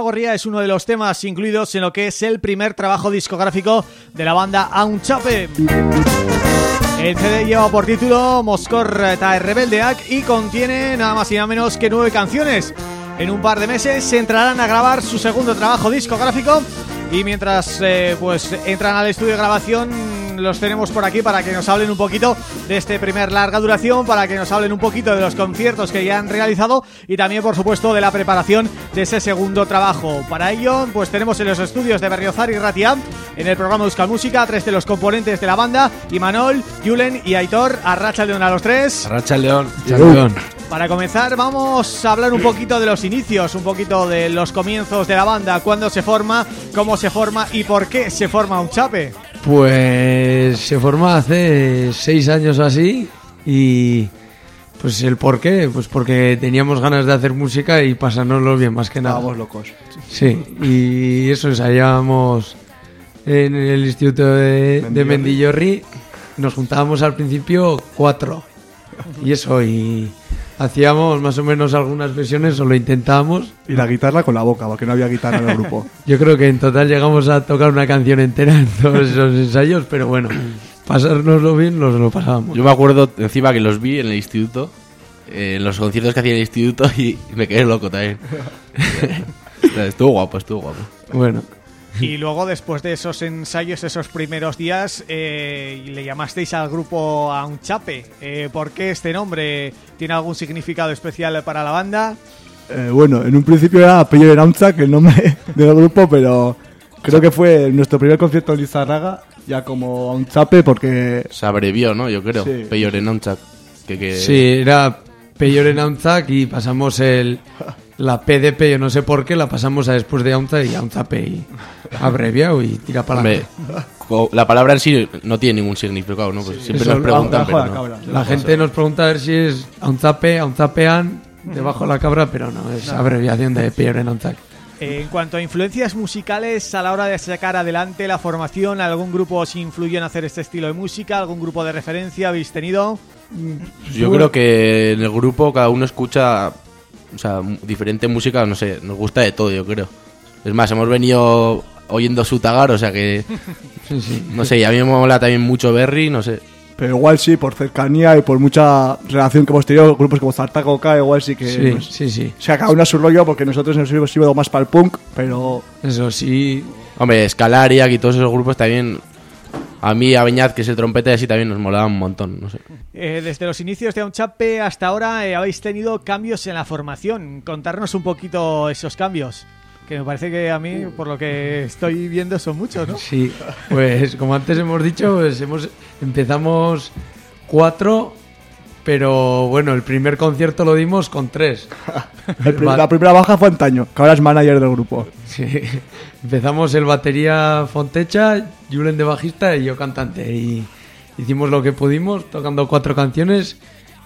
Gorría es uno de los temas incluidos en lo que es el primer trabajo discográfico de la banda Aunchape. El CD lleva por título Moscor Tae Rebeldeak y contiene nada más y nada menos que nueve canciones. En un par de meses se entrarán a grabar su segundo trabajo discográfico y mientras eh, pues entran al estudio de grabación los tenemos por aquí para que nos hablen un poquito de este primer larga duración, para que nos hablen un poquito de los conciertos que ya han realizado y también por supuesto de la preparación de ese segundo trabajo. Para ello pues tenemos en los estudios de Berriozar y Ratia, en el programa Euskal Música, tres de los componentes de la banda, Imanol, Julen y Aitor, Arracha León a los tres. Arracha León. León. Para comenzar vamos a hablar un poquito de los inicios, un poquito de los comienzos de la banda, cuándo se forma, cómo se forma y por qué se forma un chape. Pues se forma hace seis años o así y pues el por qué, pues porque teníamos ganas de hacer música y pasárnoslo bien más que nada. Estábamos locos. Sí, y eso ensayábamos en el instituto de, de Mendillorri, nos juntábamos al principio cuatro y eso y hacíamos más o menos algunas versiones o lo intentábamos. Y la guitarra con la boca, porque no había guitarra en el grupo. Yo creo que en total llegamos a tocar una canción entera en todos esos ensayos, pero bueno, pasárnoslo bien nos lo pasábamos. Yo me acuerdo encima que los vi en el instituto, eh, en los conciertos que hacía en el instituto y me quedé loco también. estuvo guapo, estuvo guapo. Bueno, Y luego después de esos ensayos, esos primeros días, eh, le llamasteis al grupo a un chape. Eh, ¿Por qué este nombre? ¿Tiene algún significado especial para la banda? Eh, bueno, en un principio era Pello de que el nombre del grupo, pero creo que fue nuestro primer concierto en Lizarraga, ya como a un chape, porque Se abrevió, ¿no? Yo creo. Sí. Peyorenonchak. Que, que... sí, era Peyor y pasamos el la PDP, yo no sé por qué, la pasamos a después de Aunzak y Aunzape y abreviado y tira para co- la palabra en sí no tiene ningún significado, ¿no? Pues siempre nos preguntan, la pero no. cabra. La gente nos pregunta a ver si es Aunzape, Aunzapean, debajo de la cabra, pero no, es abreviación de Peyor en en cuanto a influencias musicales, a la hora de sacar adelante la formación, ¿algún grupo os influyó en hacer este estilo de música? ¿Algún grupo de referencia habéis tenido? Yo creo que en el grupo cada uno escucha o sea, m- diferente música, no sé, nos gusta de todo, yo creo. Es más, hemos venido oyendo Sutagar, o sea que, Sí, sí. no sé, y a mí me mola también mucho Berry, no sé. Pero igual sí, por cercanía y por mucha relación que hemos tenido, grupos como Zartaco K, igual sí que... Sí, nos- sí, sí. O sea, cada uno a su rollo, porque nosotros nos hemos ido más para el punk, pero Eso sí, Hombre, Scalariac y todos esos grupos también, a mí, a Beñat, que es el trompeta, y así también nos molaban un montón, no sé. Eh, desde los inicios de Aunchape hasta ahora eh, habéis tenido cambios en la formación. Contarnos un poquito esos cambios, que me parece que a mí, por lo que estoy viendo, son muchos, ¿no? Sí, pues como antes hemos dicho, pues hemos empezamos cuatro, pero bueno, el primer concierto lo dimos con tres. la primera baja fue antaño, que ahora es manager del grupo. Sí. Empezamos el batería Fontecha, Julen de bajista y yo cantante. Y hicimos lo que pudimos, tocando cuatro canciones.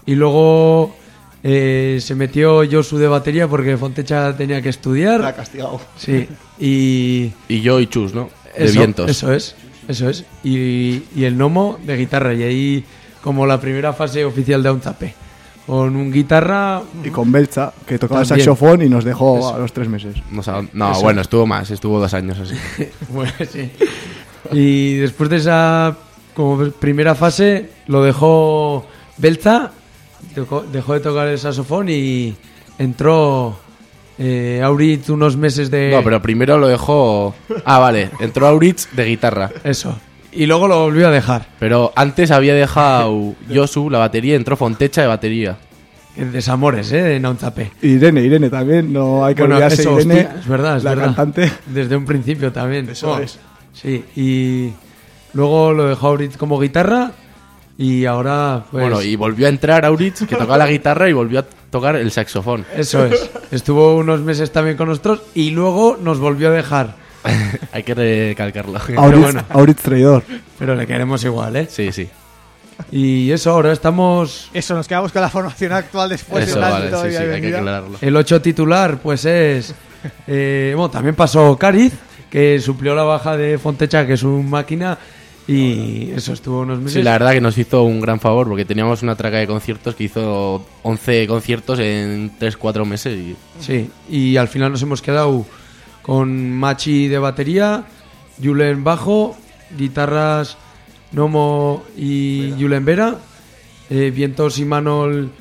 Y luego eh, se metió Josu de batería porque Fontecha tenía que estudiar. castigado. Sí, y... Y yo y Chus, ¿no? De Eso, vientos. Eso es, eso es. Y, y el gnomo de guitarra. Y ahí como la primera fase oficial de Aunzape. Con un guitarra... Y con Belcha, que tocaba el También. saxofón y nos dejó Eso. a los tres meses. No, bueno, estuvo más, estuvo dos años así. Bueno, sí. Y después de esa como primera fase lo dejó Belza, dejó de tocar el saxofón y entró eh, Aurit unos meses de... No, pero primero lo dejó... Ah, vale, entró Auritz de guitarra. Eso. Y luego lo volvió a dejar. Pero antes había dejado Josu la batería, entró Fontecha de batería. En Desamores, ¿eh? De Naunzape. Y Irene, Irene también, no hay que Bueno, olvidarse eso, Irene, hostia, es verdad, es la verdad. cantante. Desde un principio también. Eso Oh, es. Sí, y luego lo dejó Aurit como guitarra y ahora pues... Bueno, y volvió a entrar Auritz, que tocaba la guitarra y volvió a tocar el saxofón. Eso es. Estuvo unos meses también con nosotros y luego nos volvió a dejar. Hay que recalcarlo. Auritz, bueno. Auritz traidor. Pero le queremos igual, ¿eh? Sí, sí. Y eso, ahora estamos... Eso, nos quedamos con la formación actual después Eso, de vale, sí, sí, hay que aclararlo. El 8 titular, pues es... eh, bueno, también pasó Cariz, que suplió la baja de Fontecha, que es un máquina, Y eso estuvo unos meses. Sí, la verdad que nos hizo un gran favor porque teníamos una traca de conciertos que hizo 11 conciertos en 3-4 meses. Y... Sí, y al final nos hemos quedado con Machi de batería, Julen bajo, guitarras Nomo y Julen Vera, eh, Vientos y Manol,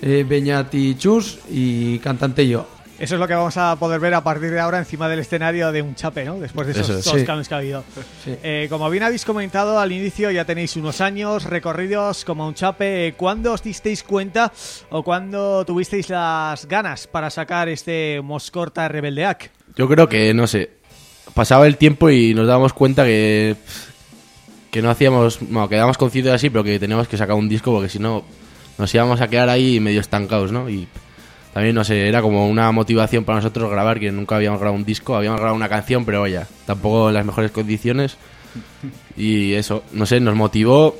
eh, Beñat y Chus y cantante yo. Eso es lo que vamos a poder ver a partir de ahora encima del escenario de un chape, ¿no? Después de esos Eso es. dos Sí. cambios que ha habido. Sí. Eh, como bien habéis comentado al inicio, ya tenéis unos años recorridos como un chape. Eh, ¿Cuándo os disteis cuenta o cuándo tuvisteis las ganas para sacar este Moscorta Rebeldeac? Yo creo que, no sé, pasaba el tiempo y nos dábamos cuenta que, que no hacíamos, bueno, que dábamos conciertos así, pero que teníamos que sacar un disco porque si no nos íbamos a quedar ahí medio estancados, ¿no? Y también, no sé, era como una motivación para nosotros grabar, que nunca habíamos grabado un disco, habíamos grabado una canción, pero vaya, tampoco en las mejores condiciones. Y eso, no sé, nos motivó.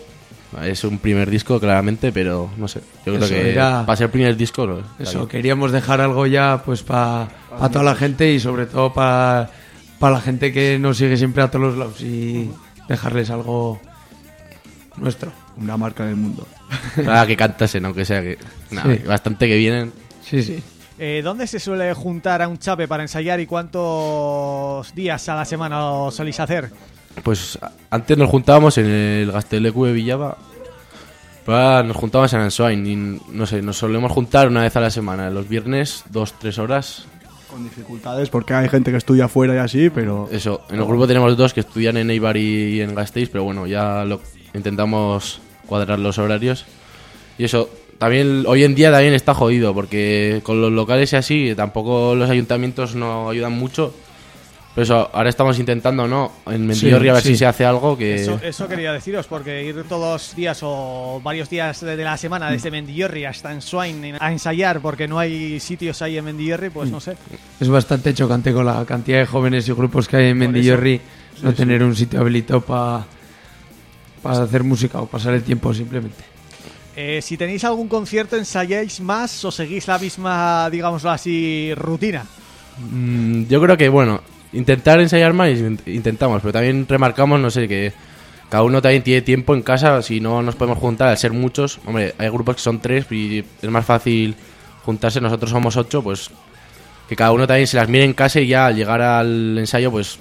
Es un primer disco, claramente, pero no sé. Yo creo Eso que era- para ser primer disco, no, Eso, bien. queríamos dejar algo ya pues para toda la gente y sobre todo para la gente que nos sigue siempre a todos los lados y dejarles algo nuestro. Una marca del mundo. Nada que cantasen, aunque sea que. nada, Sí. Bastante que vienen. Sí, sí. Eh, ¿Dónde se suele juntar a un chape para ensayar y cuántos días a la semana lo soléis hacer? Pues antes nos juntábamos en el Gastelecu de Villaba. Pero ahora nos juntábamos en Ansoain y no sé, nos solemos juntar una vez a la semana, los viernes, dos, tres horas. Con dificultades porque hay gente que estudia fuera y así, pero Eso, en el grupo tenemos dos que estudian en Eibar y en Gasteiz, pero bueno, ya lo intentamos cuadrar los horarios. Y eso, también hoy en día también está jodido, porque con los locales y así, tampoco los ayuntamientos no ayudan mucho. Pero eso, ahora estamos intentando, ¿no? En Mendillorri a ver sí. si se hace algo que... Eso, eso quería deciros, porque ir todos los días o varios días de, la semana desde Mendillorri hasta en Swain a ensayar porque no hay sitios ahí en Mendillorri, pues no sé. Es bastante chocante con la cantidad de jóvenes y grupos que hay en Mendillorri no tener un sitio habilitado para para hacer música o pasar el tiempo simplemente. Eh, si tenéis algún concierto, ¿ensayáis más o seguís la misma, digámoslo así, rutina? Mm, yo creo que, bueno, intentar ensayar más int- intentamos, pero también remarcamos, no sé, que cada uno también tiene tiempo en casa, si no nos podemos juntar, al ser muchos, hombre, hay grupos que son tres y es más fácil juntarse, nosotros somos ocho, pues que cada uno también se las mire en casa y ya al llegar al ensayo, pues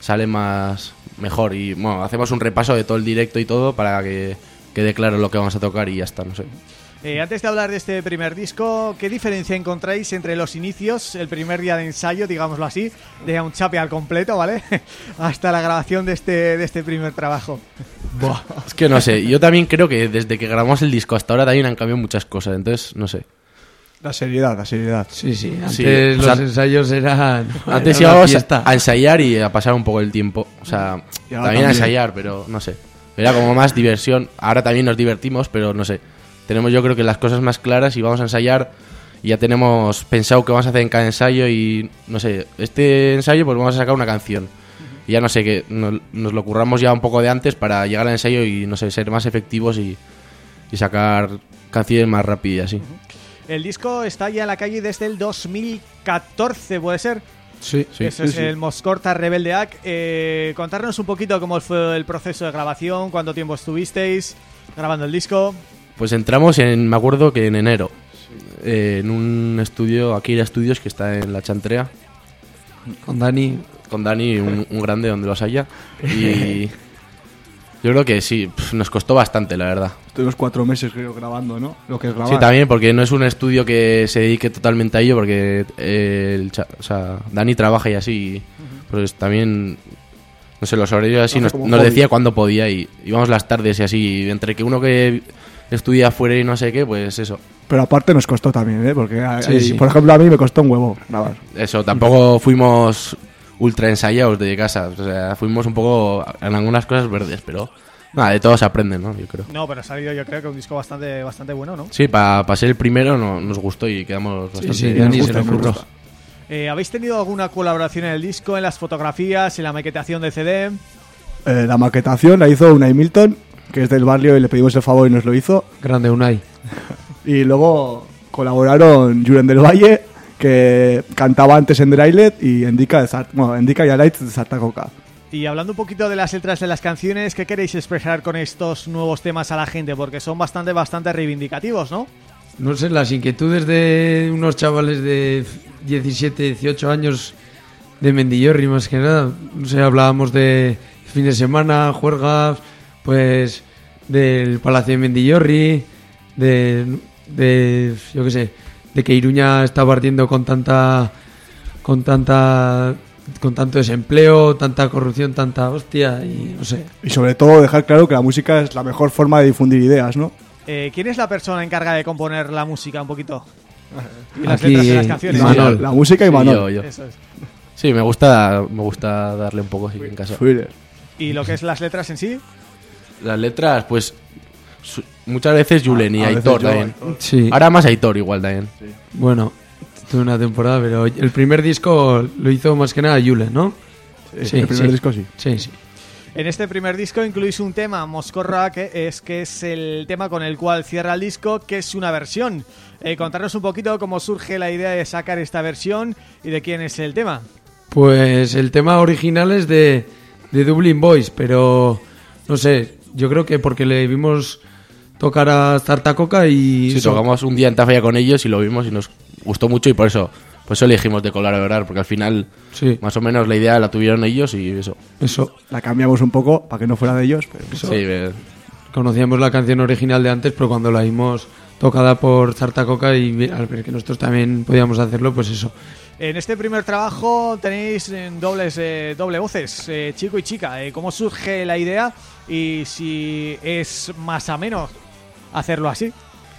sale más mejor y bueno, hacemos un repaso de todo el directo y todo para que quede claro lo que vamos a tocar y ya está, no sé. Eh, antes de hablar de este primer disco, ¿qué diferencia encontráis entre los inicios, el primer día de ensayo, digámoslo así, de un chape al completo, ¿vale? Hasta la grabación de este, de este primer trabajo. Es que no sé, yo también creo que desde que grabamos el disco hasta ahora también han cambiado muchas cosas, entonces no sé. la seriedad, la seriedad. Sí, sí. Antes Sí, o los sea, ensayos eran. Antes era íbamos a ensayar y a pasar un poco el tiempo. O sea, también a ensayar, pero no sé. Era como más diversión. Ahora también nos divertimos, pero no sé. Tenemos yo creo que las cosas más claras y vamos a ensayar y ya tenemos pensado qué vamos a hacer en cada ensayo y no sé, este ensayo pues vamos a sacar una canción. Y ya no sé, que nos, nos lo curramos ya un poco de antes para llegar al ensayo y no sé, ser más efectivos y, y sacar canciones más rápido y así. El disco está ya en la calle desde el 2014, ¿puede ser? Sí, Sí. Eso es sí, el Moscorta Rebeldeac. Eh, contarnos un poquito cómo fue el proceso de grabación, cuánto tiempo estuvisteis grabando el disco. Pues entramos en, me acuerdo que en enero, eh, en un estudio, aquí Estudios, que está en la Chantrea, Con Dani. con Dani, un, un grande donde los haya. Y yo creo que sí, pf, nos costó bastante, la verdad. Estuvimos cuatro meses, creo, grabando, ¿no? Lo que es grabar. Sí, también porque no es un estudio que se dedique totalmente a ello, porque eh, el cha- o sea, Dani trabaja y así, y, pues también, no sé, los horarios así hace nos, como un nos hobby. decía cuándo podía y íbamos las tardes y así, y entre que uno que estudia afuera y no sé qué, pues eso. Pero aparte nos costó también, ¿eh? Porque, hay- Sí, sí. por ejemplo, a mí me costó un huevo grabar. Eso, tampoco fuimos ultra ensayados de casa. O sea, fuimos un poco en algunas cosas verdes, pero nada, de todo se aprende, ¿no? Yo creo. No, pero ha salido yo creo que un disco bastante bastante bueno, ¿no? Sí, para ser el primero no, nos gustó y quedamos bastante sí, nos se gusta, nos. Eh, ¿Habéis tenido alguna colaboración en el disco, en las fotografías, en la maquetación del CD? Eh, la maquetación la hizo Unai Milton, que es del barrio y le pedimos el favor y nos lo hizo. Grande Unai. Y luego colaboraron Julen del Valle, que cantaba antes en Drailet, y de Zart- bueno, Endika y Alight de Zartacoca. Y hablando un poquito de las letras de las canciones, ¿qué queréis expresar con estos nuevos temas a la gente? Porque son bastante, bastante reivindicativos, ¿no? No sé, las inquietudes de unos chavales de 17, 18 años de Mendillorri más que nada. No sé, hablábamos de fin de semana, juergas, pues del Palacio de Mendillorri, de, de yo qué sé, de que Iruña está ardiendo con tanta con tanta con tanto desempleo, tanta corrupción, tanta hostia y no sé. Y sobre todo dejar claro que la música es la mejor forma de difundir ideas, ¿no? Eh, ¿Quién es la persona encargada de componer la música un poquito? Y las Aquí, letras de las canciones. Manol. La, música y Sí, Manol. yo, yo. Eso es. Sí, me gusta, me gusta darle un poco así en casa. Thriller. ¿Y lo que es las letras en sí? Las letras, pues su- muchas veces Julen y A veces Aitor yo, también. Aitor. Sí. Ahora más Aitor igual también. Bueno, tuve una temporada, pero el primer disco lo hizo más que nada Yule, ¿no? Sí, el primer sí. disco sí. Sí, sí. En este primer disco incluís un tema, Moscorra, que es que es el tema con el cual cierra el disco, que es una versión. Eh, contarnos un poquito cómo surge la idea de sacar esta versión y de quién es el tema. Pues el tema original es de, de Dublin Boys, pero no sé, yo creo que porque le vimos tocar a Tartacoca y... Sí, eso- tocamos un día en Tafalla con ellos y lo vimos y nos gustó mucho y por eso, por eso elegimos de colaborar, porque al final Sí, más o menos la idea la tuvieron ellos y eso. eso. La cambiamos un poco para que no fuera de ellos, pero Sí, eh, Conocíamos la canción original de antes, pero cuando la vimos tocada por Tartacoca y al ver que nosotros también podíamos hacerlo, pues eso. En este primer trabajo tenéis dobles eh, doble voces, eh, chico y chica. Eh, ¿Cómo surge la idea y si es más a menos hacerlo así?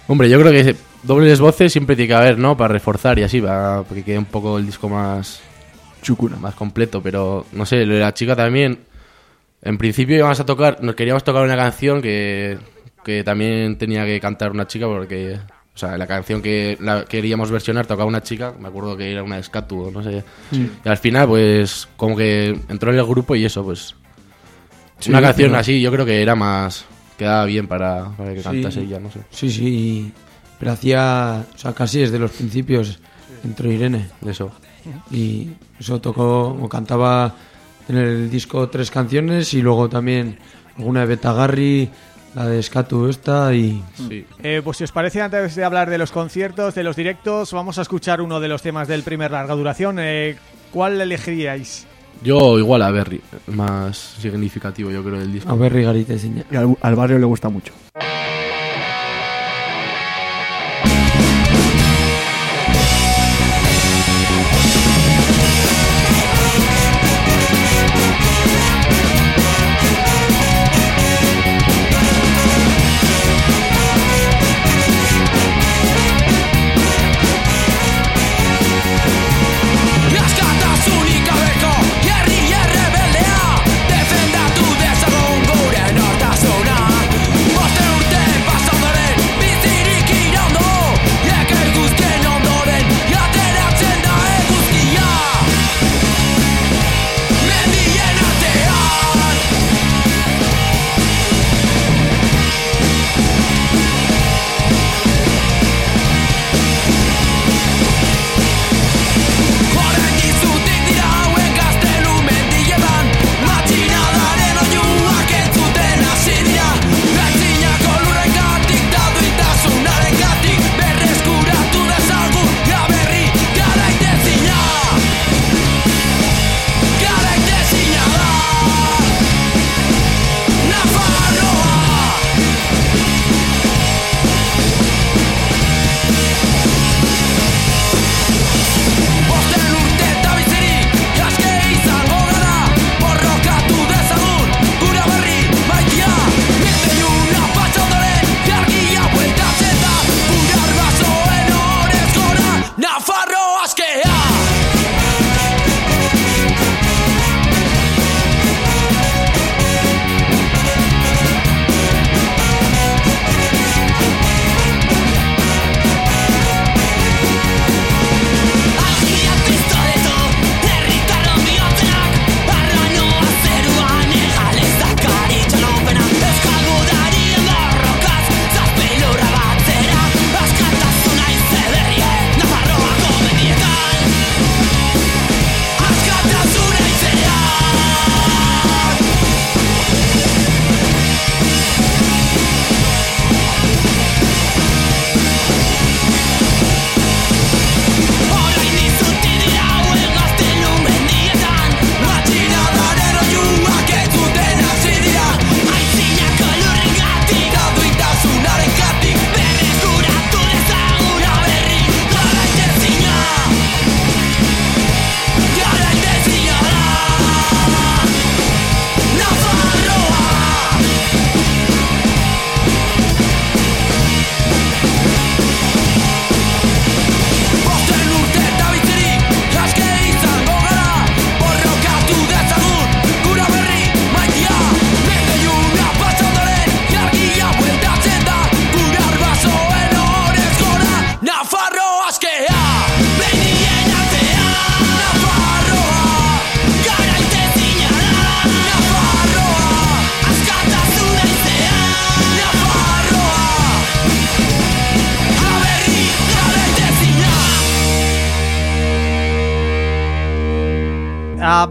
Hombre, yo creo que dobles voces siempre tiene que haber, ¿no? Para reforzar y así, para que quede un poco el disco más, chucuna. más completo. Pero, no sé, lo de la chica también. En principio íbamos a tocar, nos queríamos tocar una canción que, que también tenía que cantar una chica porque, o sea, la canción que la queríamos versionar tocaba una chica, me acuerdo que era una de Scatu, o no sé. Y al final, pues, como que entró en el grupo y eso, pues, una canción así yo creo que era más, quedaba bien para, para que Sí. cantase ella, no sé. Sí, sí, pero hacía, o sea, casi desde los principios entró Irene. Eso. y eso tocó o cantaba en el disco tres canciones y luego también alguna de Betagarri, la de Scatu esta y Sí. Eh, pues si os parece, antes de hablar de los conciertos, de los directos, vamos a escuchar uno de los temas del primer larga duración. Eh, ¿Cuál elegiríais? Yo igual a Berry, más significativo yo creo del disco. a ver Rigarite seña. Y al, al barrio le gusta mucho.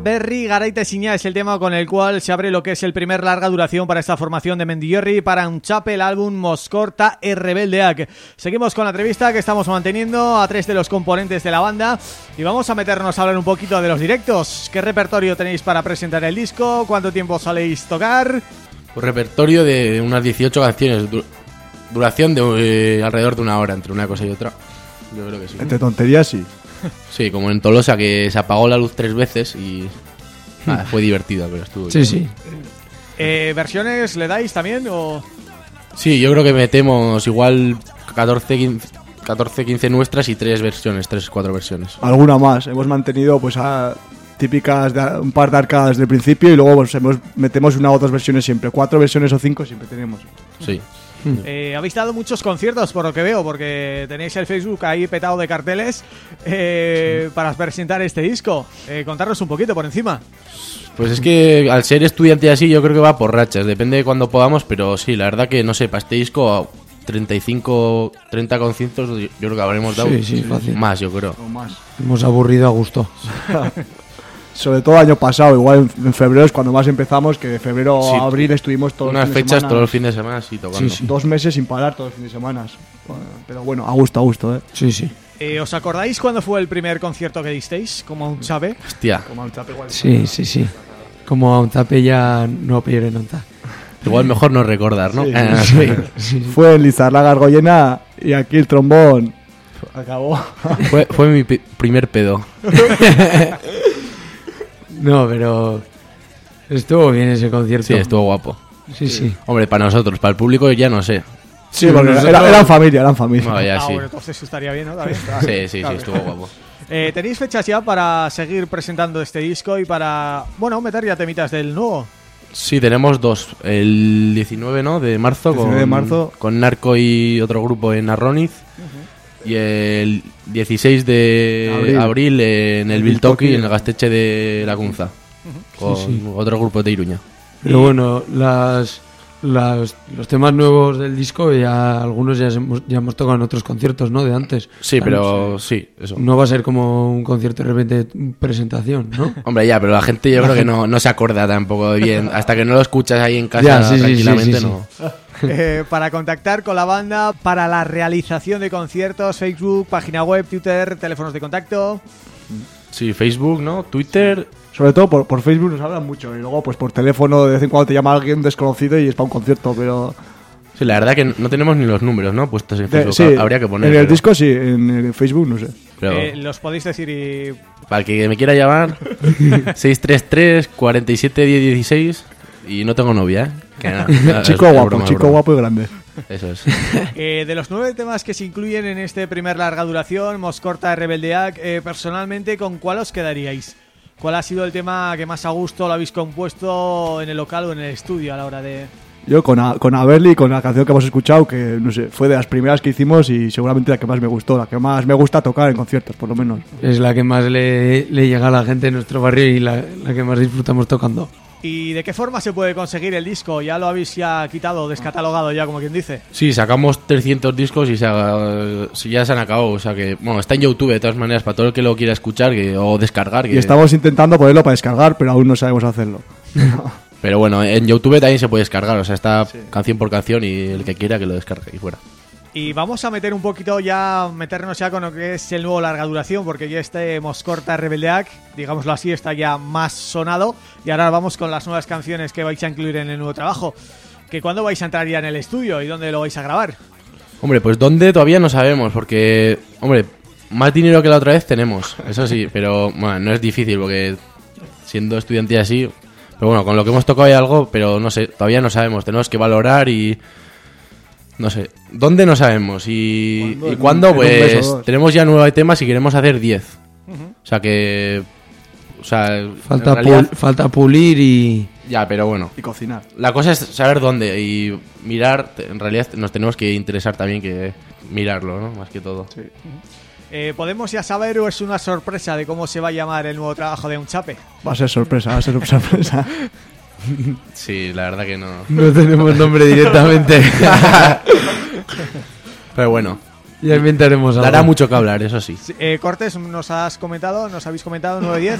A Berry Garaitezina es el tema con el cual se abre lo que es el primer larga duración para esta formación de Mendillorri para un chape el álbum Moscorta e Rebeldeak. Seguimos con la entrevista que estamos manteniendo a tres de los componentes de la banda y vamos a meternos a hablar un poquito de los directos. ¿Qué repertorio tenéis para presentar el disco? ¿Cuánto tiempo soléis tocar? Un repertorio de unas 18 canciones, du- duración de eh, alrededor de una hora entre una cosa y otra. Yo creo que sí. Entre tonterías, sí. Sí, como en Tolosa que se apagó la luz tres veces y nada, fue divertido, pero estuvo Sí, bien. sí. Eh, ¿Versiones le dais también o...? Sí, yo creo que metemos igual 14, 15, 14, 15 nuestras y tres versiones, tres, cuatro versiones. Alguna más. Hemos mantenido pues a típicas de un par de arcadas del principio y luego pues, hemos- metemos una o dos versiones siempre. Cuatro versiones o cinco siempre tenemos. Sí. Eh, habéis dado muchos conciertos por lo que veo, porque tenéis el Facebook ahí petado de carteles eh, para presentar este disco. Eh, contarnos un poquito por encima. Pues es que al ser estudiante así yo creo que va por rachas, depende de cuándo podamos, pero sí, la verdad que no sé, para este disco 35, 30 conciertos yo yo creo que habremos dado Sí, sí, fácil. más, yo creo. O más. Hemos aburrido a gusto. Sobre todo el año pasado, igual en, febrero es cuando más empezamos, que de febrero Sí, a abril estuvimos todos Unas los fines de fechas semana, todos los fines de semana sí tocando. Sí, sí. Dos meses sin parar todos los fines de semana. Pero bueno, a gusto, a gusto, ¿eh? Sí, sí. Eh, ¿Os acordáis cuándo fue el primer concierto que disteis? Como un sabe. Hostia, Sí, sí, sí. Como a un tape ya no pediré nota. igual mejor no recordar, ¿no? Sí, Ah, sí. sí. Sí, sí. Fue en Lizarlaga Argollena y aquí el trombón acabó. Fue, fue mi primer pedo. No, pero estuvo bien ese concierto. Sí, estuvo guapo. Sí, sí. Hombre, para nosotros, para el público ya no sé. Sí, porque nosotros- era- eran familia, eran familia. No, ya ah, sí. bueno, entonces estaría bien, ¿no? Sí, sí, sí, estuvo guapo. Eh, ¿Tenéis fechas ya para seguir presentando este disco y para, bueno, meter ya temitas del nuevo? Sí, tenemos dos. El 19, ¿no? De marzo, 19 con, de marzo. con Narco y otro grupo en Arroniz. Y el 16 de Abril. abril, en el Biltoki, Biltoki. en el Gasteche de la Cunza. Con Sí, sí. otro grupo de Iruña. Pero bueno, las, las- los temas nuevos del disco ya algunos ya hemos, ya hemos tocado en otros conciertos, ¿no? De antes. Sí, pero sí, eso. No va a ser como un concierto de repente presentación, ¿no? Hombre, ya, pero la gente yo creo que no, no se acuerda tampoco bien. Hasta que no lo escuchas ahí en casa Ya, sí, sí, sí, tranquilamente, sí, sí. no. Eh, para contactar con la banda, para la realización de conciertos, Facebook, página web, Twitter, teléfonos de contacto. Sí, Facebook, ¿no? Twitter. Sobre todo por, por Facebook nos hablan mucho y luego pues por teléfono de vez en cuando te llama alguien desconocido y es para un concierto, pero... Sí, la verdad que no tenemos ni los números, ¿no? Puestos en de- Facebook. sí, Habría que poner. En el pero- disco sí, en el Facebook no sé. pero- Eh, los podéis decir y... Para el que me quiera llamar, 633 47 10 16 y no tengo novia, ¿eh? Que chico es- es guapo, broma, chico broma. guapo y grande. Eso es. Eh, de los nueve temas que se incluyen en este primer larga duración, Moscorta, Rebeldeac, eh, personalmente, ¿con cuál os quedaríais? ¿Cuál ha sido el tema que más a gusto lo habéis compuesto en el local o en el estudio a la hora de...? Yo con, a, con Averly, con la canción que hemos escuchado, que no sé, fue de las primeras que hicimos y seguramente la que más me gustó, la que más me gusta tocar en conciertos, por lo menos. Es la que más le, le llega a la gente en nuestro barrio y la, la que más disfrutamos tocando. ¿Y de qué forma se puede conseguir el disco? ¿Ya lo habéis ya quitado, descatalogado ya, como quien dice? Sí, sacamos 300 discos y se ha- ya se han acabado. O sea que, bueno, está en YouTube de todas maneras para todo el que lo quiera escuchar que, o descargar. Que, Y estamos intentando ponerlo para descargar, pero aún no sabemos hacerlo. Pero bueno, en YouTube también se puede descargar. O sea, está canción por canción y el que quiera que lo descargue y fuera. Y vamos a meter un poquito ya, meternos ya con lo que es el nuevo larga duración, porque ya este Moscorta Rebeldeac, digámoslo así, está ya más sonado. Y ahora vamos con las nuevas canciones que vais a incluir en el nuevo trabajo. ¿Que ¿Cuándo vais a entrar ya en el estudio y dónde lo vais a grabar? Hombre, pues dónde todavía no sabemos, porque, hombre, más dinero que la otra vez tenemos, eso sí, pero bueno, no es difícil, porque siendo estudiante así, pero bueno, con lo que hemos tocado hay algo, pero no sé, todavía no sabemos, tenemos que valorar y... No sé, ¿dónde no sabemos? Y, ¿Cuándo? y un- un pues tenemos ya nueve temas y queremos hacer 10. O sea que... O sea, Falta, realidad- pul- falta pulir y... Ya, pero bueno. Y cocinar. La cosa es saber dónde y mirar, en realidad nos tenemos que interesar también que mirarlo, ¿no? Más que todo. Eh, ¿Podemos ya saber o es una sorpresa de cómo se va a llamar el nuevo trabajo de Unchape? Va a ser sorpresa, va a ser sorpresa. Sí, la verdad que no. No tenemos nombre directamente. Pero bueno, ya inventaremos algo. dará mucho que hablar, eso sí. Eh, Cortés, nos has comentado, nos habéis comentado 9-10.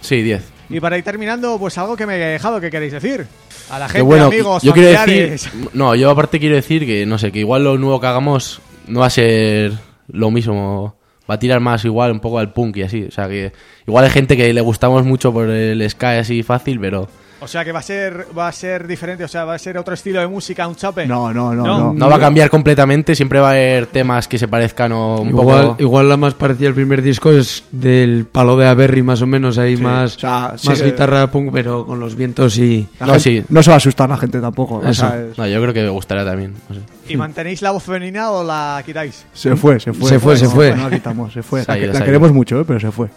Sí, 10. Y para ir terminando, pues algo que me he dejado, ¿qué queréis decir? A la gente, Que bueno, amigos, yo quiero decir... No, yo aparte quiero decir que, no sé, que igual lo nuevo que hagamos no va a ser lo mismo. Va a tirar más igual un poco al punk y así. O sea, que igual hay gente que le gustamos mucho por el sky así fácil, pero... O sea que va a ser va a ser diferente, o sea, va a ser otro estilo de música, Unchape. No, no, no, No. no. No va a cambiar completamente, siempre va a haber temas que se parezcan o un Igual, poco... igual la más parecida al primer disco es del palo de Aberry más o menos, ahí más, o sea, más sí guitarra punk, pero con los vientos y... La No, gente- sí. no se va a asustar la gente tampoco. o sea, es- No, yo creo que me gustaría también. no sé. ¿Y mantenéis la voz femenina o la quitáis? Se fue, se fue. Se fue, se No, fue. No la quitamos, se fue. Se la ido, la se queremos mucho, eh, pero se fue.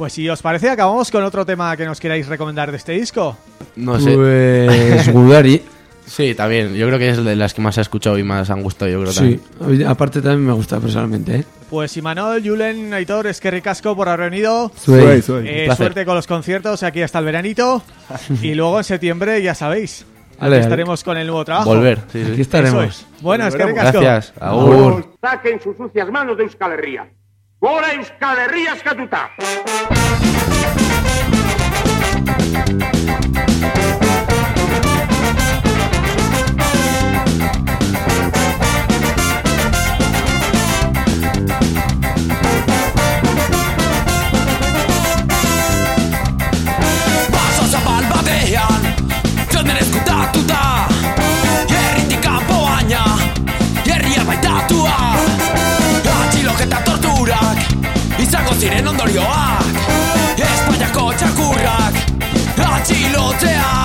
Pues si os parece, acabamos con otro tema que nos queráis recomendar de este disco. No sé. Pues Gudari, Sí, también. Yo creo que es de las que más he escuchado y más han gustado, yo creo sí. también. Aparte también me gusta personalmente, ¿eh? Pues Imanol, Julen, Aitor, es que ricasco por haber venido. Zuei, zuei. Eh, suerte con los conciertos aquí hasta el veranito. y luego en septiembre, ya sabéis, aquí vale. estaremos con el nuevo trabajo. Volver, sí, sí. Aquí estaremos. es. Bueno, es que ricasco. Gracias. Agur. Saquen sus sucias manos de Euskal Herria. Gora Euskal Herria eskatuta! diren ondorioak Espainiako txakurrak atxilotzeak